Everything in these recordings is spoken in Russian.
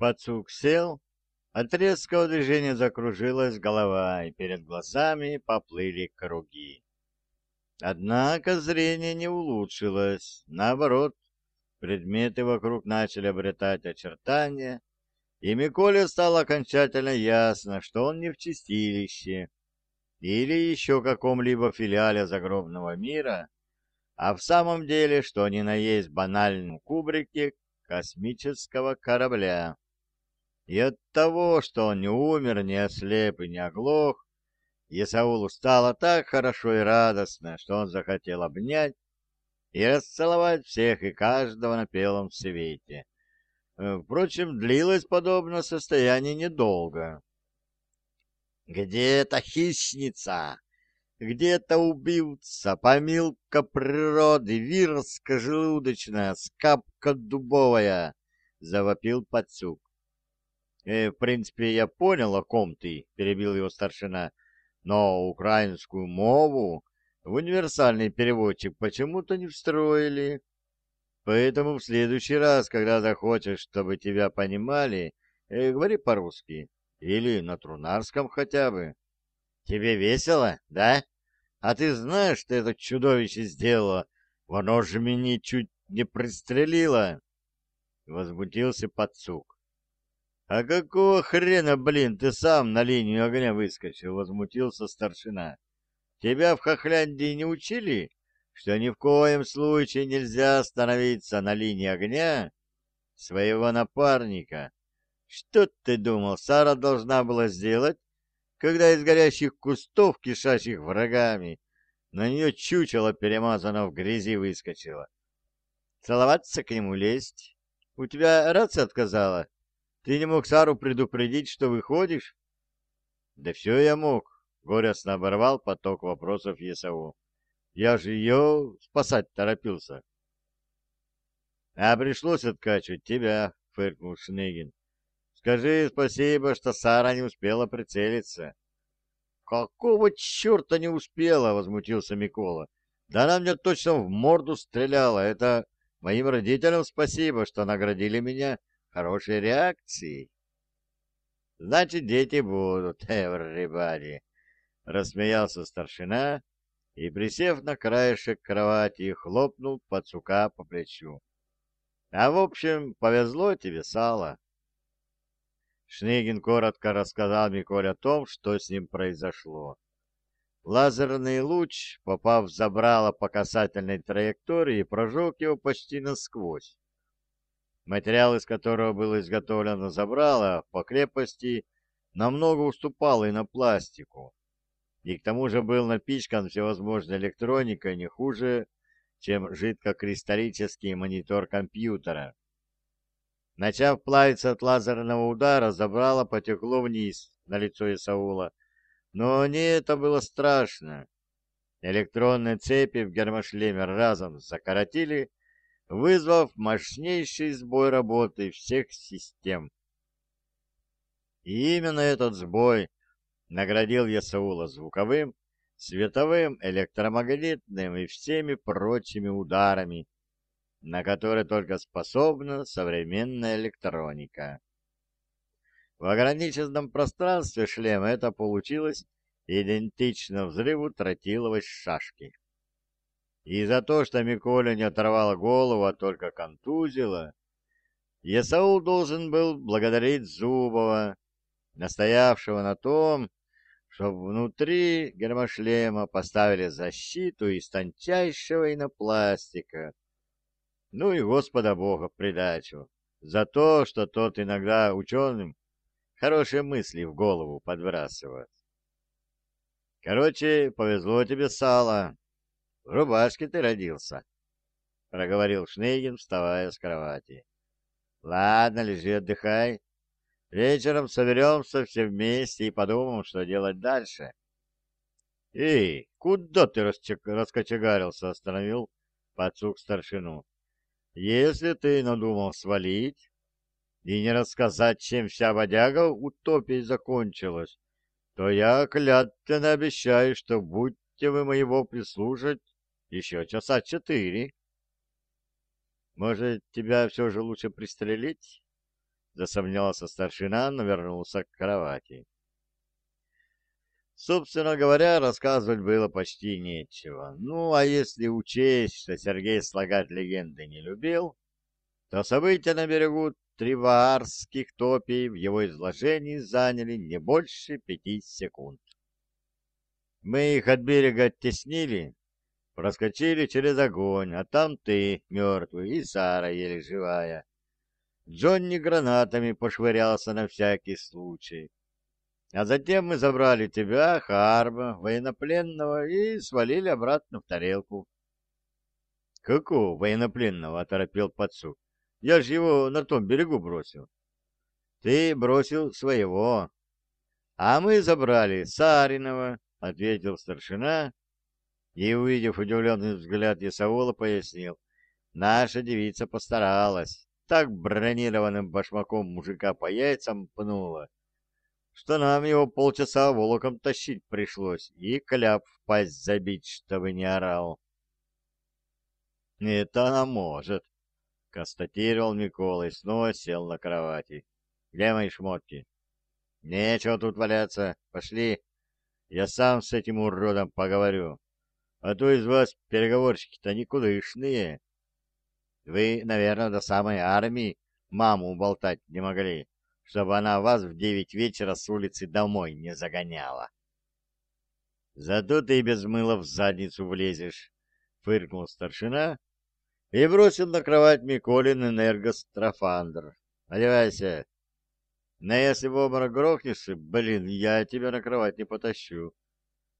Пацук сел, от резкого движения закружилась голова, и перед глазами поплыли круги. Однако зрение не улучшилось, наоборот, предметы вокруг начали обретать очертания, и Миколе стало окончательно ясно, что он не в чистилище или еще каком-либо филиале загробного мира, а в самом деле, что ни на есть банальном кубрике космического корабля. И от того, что он не умер, не ослеп и не оглох, Исаулу стало так хорошо и радостно, что он захотел обнять и расцеловать всех и каждого на белом свете. Э, впрочем, длилось подобное состояние недолго. «Где-то хищница, где-то убивца, помилка природы, вирска желудочная, скапка дубовая!» — завопил Пацюк. «Э, «В принципе, я понял, о ком ты», — перебил его старшина, «но украинскую мову в универсальный переводчик почему-то не встроили». Поэтому в следующий раз, когда захочешь, чтобы тебя понимали, э, говори по-русски. Или на трунарском хотя бы. Тебе весело, да? А ты знаешь, что это чудовище сделало? Оно же меня чуть не пристрелило. Возмутился подсук. А какого хрена, блин, ты сам на линию огня выскочил? Возмутился старшина. Тебя в Хохляндии не учили? что ни в коем случае нельзя становиться на линии огня своего напарника. Что ты думал, Сара должна была сделать, когда из горящих кустов, кишащих врагами, на нее чучело, перемазано в грязи, выскочило? Целоваться к нему лезть? У тебя рация отказала? Ты не мог Сару предупредить, что выходишь? Да все я мог, горестно оборвал поток вопросов Есау. Я же ее спасать торопился. — А пришлось откачивать тебя, — фыркнул Шнегин. — Скажи спасибо, что Сара не успела прицелиться. — Какого черта не успела? — возмутился Микола. — Да она мне точно в морду стреляла. Это моим родителям спасибо, что наградили меня хорошей реакцией. — Значит, дети будут, everybody, — рассмеялся старшина и, присев на краешек кровати, хлопнул пацука по плечу. «А в общем, повезло тебе, Сало!» Шнегин коротко рассказал Миколе о том, что с ним произошло. Лазерный луч, попав в забрало по касательной траектории, прожег его почти насквозь. Материал, из которого было изготовлено забрало, по крепости намного уступал и на пластику и к тому же был напичкан всевозможной электроникой не хуже, чем жидкокристаллический монитор компьютера. Начав плавиться от лазерного удара, забрало потекло вниз на лицо Исаула. Но не это было страшно. Электронные цепи в гермошлеме разом закоротили, вызвав мощнейший сбой работы всех систем. И именно этот сбой наградил Ясаула звуковым, световым, электромагнитным и всеми прочими ударами, на которые только способна современная электроника. В ограниченном пространстве шлема это получилось идентично взрыву тротиловой шашки. И за то, что Миколя не оторвала голову, а только контузила, Ясаул должен был благодарить Зубова, настоявшего на том, чтобы внутри гермошлема поставили защиту из тончайшего инопластика. Ну и Господа Бога придачу за то, что тот иногда ученым хорошие мысли в голову подбрасывает. Короче, повезло тебе, Сало. В рубашке ты родился, — проговорил Шнейгин, вставая с кровати. — Ладно, лежи, отдыхай. Вечером соберемся все вместе и подумаем, что делать дальше. — Эй, куда ты раскочегарился? — остановил пацук старшину. — Если ты надумал свалить и не рассказать, чем вся водяга утопией закончилась, то я клятвенно обещаю, что будьте вы моего прислушать еще часа четыре. Может, тебя все же лучше пристрелить? засомнялся старшина, но вернулся к кровати. Собственно говоря, рассказывать было почти нечего. Ну, а если учесть, что Сергей слагать легенды не любил, то события на берегу Триваарских топий в его изложении заняли не больше пяти секунд. Мы их от берега оттеснили, проскочили через огонь, а там ты, мертвый, и Сара еле живая. Джонни гранатами пошвырялся на всякий случай. А затем мы забрали тебя, Харба, военнопленного, и свалили обратно в тарелку. — Какого военнопленного? — оторопел подсук. — Я же его на том берегу бросил. — Ты бросил своего. — А мы забрали Саринова, — ответил старшина, и, увидев удивленный взгляд Исаула, пояснил. — Наша девица постаралась. Так бронированным башмаком мужика по яйцам пнула что нам его полчаса волоком тащить пришлось и кляп в пасть забить, чтобы не орал. — Это она может, — констатировал Микола и снова сел на кровати. — Где мои шмотки? — Нечего тут валяться. Пошли. Я сам с этим уродом поговорю. А то из вас переговорщики-то никудышные. Вы, наверное, до самой армии маму уболтать не могли чтобы она вас в девять вечера с улицы домой не загоняла. Зато ты без мыла в задницу влезешь, — фыркнул старшина и бросил на кровать Миколин энергострофандр. — Одевайся. Но если в обморок грохнешься, блин, я тебя на кровать не потащу.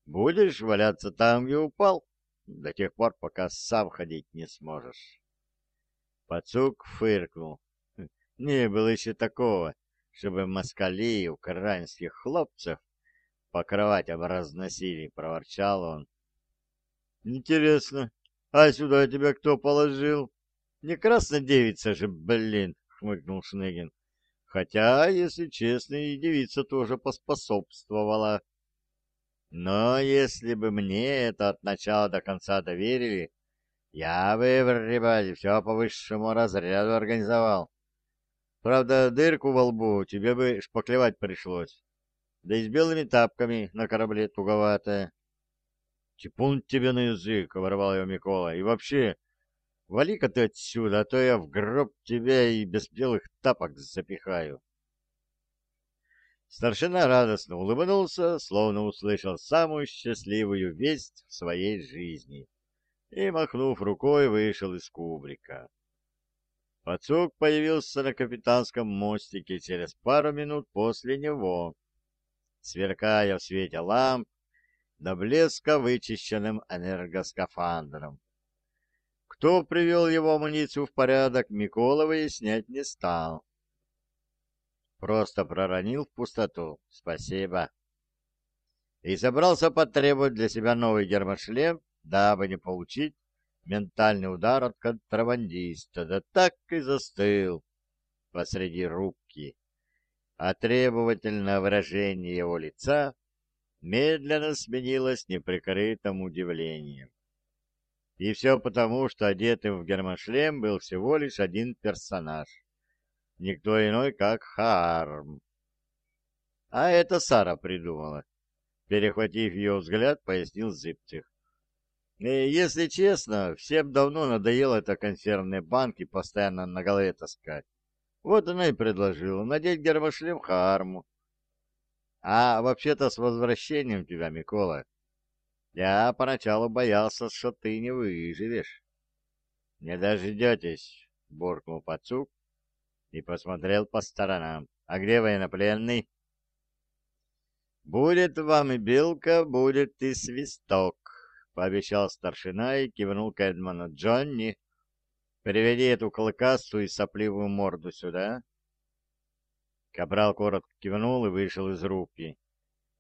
Будешь валяться там, где упал, до тех пор, пока сам ходить не сможешь. Пацук фыркнул. Не было еще такого, чтобы москали украинских хлопцев по кроватям разносили, — проворчал он. — Интересно, а сюда тебя кто положил? Не красная девица же, блин, — хмыкнул Шнегин. Хотя, если честно, и девица тоже поспособствовала. Но если бы мне это от начала до конца доверили, я бы в Рибаде все по высшему разряду организовал. Правда, дырку во лбу тебе бы шпаклевать пришлось. Да и с белыми тапками на корабле туговато. Типун тебе на язык, — ворвал его Микола. И вообще, вали-ка ты отсюда, а то я в гроб тебя и без белых тапок запихаю. Старшина радостно улыбнулся, словно услышал самую счастливую весть в своей жизни, и, махнув рукой, вышел из кубрика. Пацук появился на капитанском мостике через пару минут после него, сверкая в свете ламп до блеска вычищенным энергоскафандром. Кто привел его амуницию в порядок, Микола выяснять не стал. Просто проронил в пустоту «Спасибо». И собрался потребовать для себя новый гермошлем, дабы не получить ментальный удар от контрабандиста, да так и застыл посреди рубки, а требовательное выражение его лица медленно сменилось неприкрытым удивлением. И все потому, что одетым в гермошлем был всего лишь один персонаж, никто иной, как Харм. А это Сара придумала. Перехватив ее взгляд, пояснил Зыбцев. Если честно, всем давно надоело это консервные банки постоянно на голове таскать. Вот она и предложила надеть гермошлем Харму. А вообще-то с возвращением тебя, Микола. Я поначалу боялся, что ты не выживешь. Не дождетесь, буркнул Пацук и посмотрел по сторонам. А где военнопленный? Будет вам и белка, будет и свисток. — пообещал старшина и кивнул к Эдмону. «Джонни, приведи эту клыкастую и сопливую морду сюда». Капрал коротко кивнул и вышел из рубки,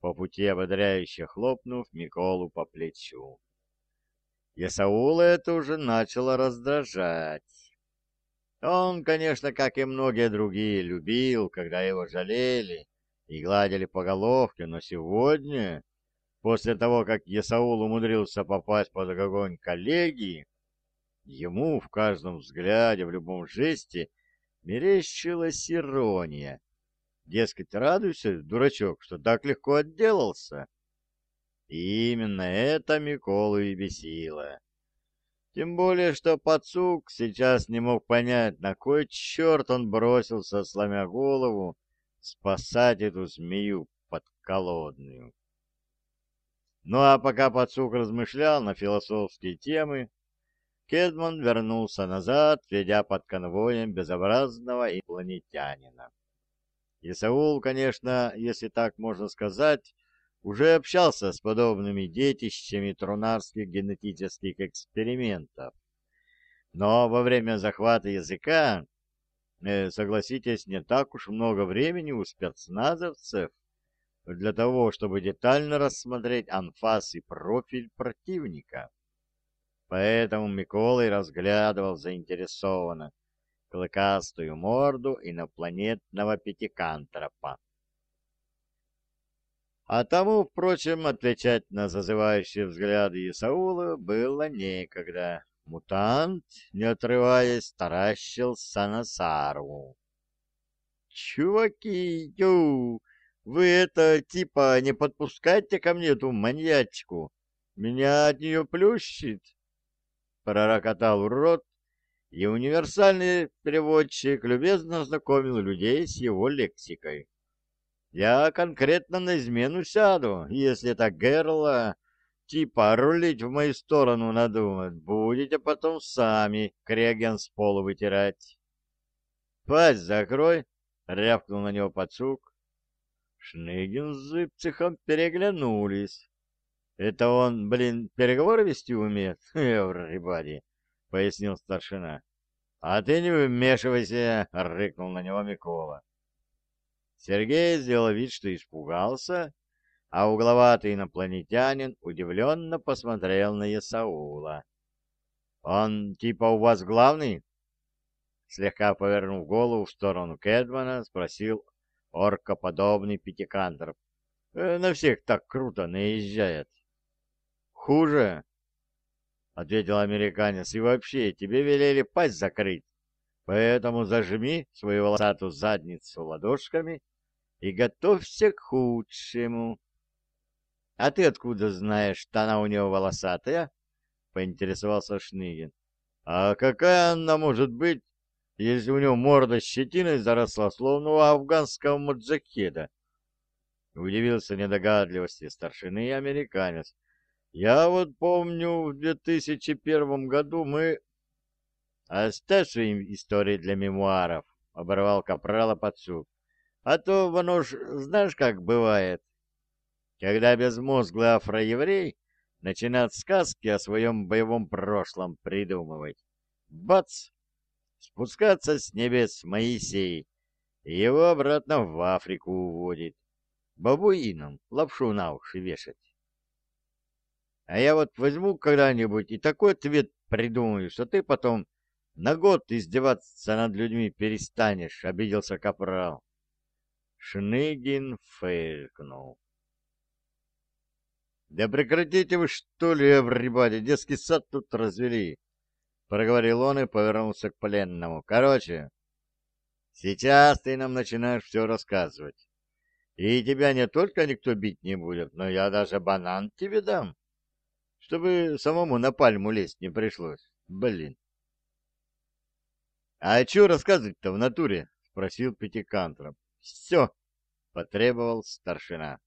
по пути ободряюще хлопнув Миколу по плечу. Исаула это уже начало раздражать. Он, конечно, как и многие другие, любил, когда его жалели и гладили по головке, но сегодня После того, как Есаул умудрился попасть под огонь коллеги, ему в каждом взгляде, в любом жесте мерещилась ирония. Дескать, радуйся, дурачок, что так легко отделался. И именно это Миколу и бесило. Тем более, что пацук сейчас не мог понять, на кой черт он бросился, сломя голову, спасать эту змею подколодную. Ну а пока пацук размышлял на философские темы, Кедман вернулся назад, ведя под конвоем безобразного инопланетянина. Исаул, конечно, если так можно сказать, уже общался с подобными детищами трунарских генетических экспериментов. Но во время захвата языка, э, согласитесь, не так уж много времени у спецназовцев для того, чтобы детально рассмотреть анфас и профиль противника. Поэтому Миколай разглядывал заинтересованно клыкастую морду инопланетного пятикантропа. А тому, впрочем, отвечать на зазывающие взгляды Исаула было некогда. Мутант, не отрываясь, таращился на Сару. «Чуваки, ю, вы это, типа, не подпускайте ко мне эту маньячку. Меня от нее плющит!» Пророкотал урод, и универсальный переводчик любезно знакомил людей с его лексикой. Я конкретно на измену сяду, если так Герла типа рулить в мою сторону надумает. Будете потом сами креген с пола вытирать. Пасть закрой, рявкнул на него пацук. Шныгин с Зыбцихом переглянулись. Это он, блин, переговоры вести умеет? Everybody, пояснил старшина. А ты не вмешивайся, рыкнул на него Микола. Сергей сделал вид, что испугался, а угловатый инопланетянин удивленно посмотрел на Исаула. «Он типа у вас главный?» Слегка повернув голову в сторону Кэдмана, спросил оркоподобный пятикантроп. «Э, «На всех так круто наезжает». «Хуже», — ответил американец, — «и вообще тебе велели пасть закрыть, поэтому зажми свою волосатую задницу ладошками и готовься к худшему. — А ты откуда знаешь, что она у него волосатая? — поинтересовался Шныгин. — А какая она может быть, если у него морда щетиной заросла, словно у афганского маджахеда? Удивился недогадливости старшины американец. Я вот помню, в 2001 году мы... Оставь свои истории для мемуаров, — оборвал капрала подсук. А то, ж, знаешь, как бывает, когда безмозглый афроеврей начинает сказки о своем боевом прошлом придумывать. Бац! Спускаться с небес Моисей, и его обратно в Африку уводит. Бабуинам лапшу на уши вешать. А я вот возьму когда-нибудь и такой ответ придумаю, что ты потом на год издеваться над людьми перестанешь, — обиделся Капрал. Шныгин фыркнул. «Да прекратите вы, что ли, эврибади, детский сад тут развели!» Проговорил он и повернулся к пленному. «Короче, сейчас ты нам начинаешь все рассказывать. И тебя не только никто бить не будет, но я даже банан тебе дам, чтобы самому на пальму лезть не пришлось. Блин!» «А что рассказывать-то в натуре?» — спросил Пятикантроп. «Все!» — потребовал старшина.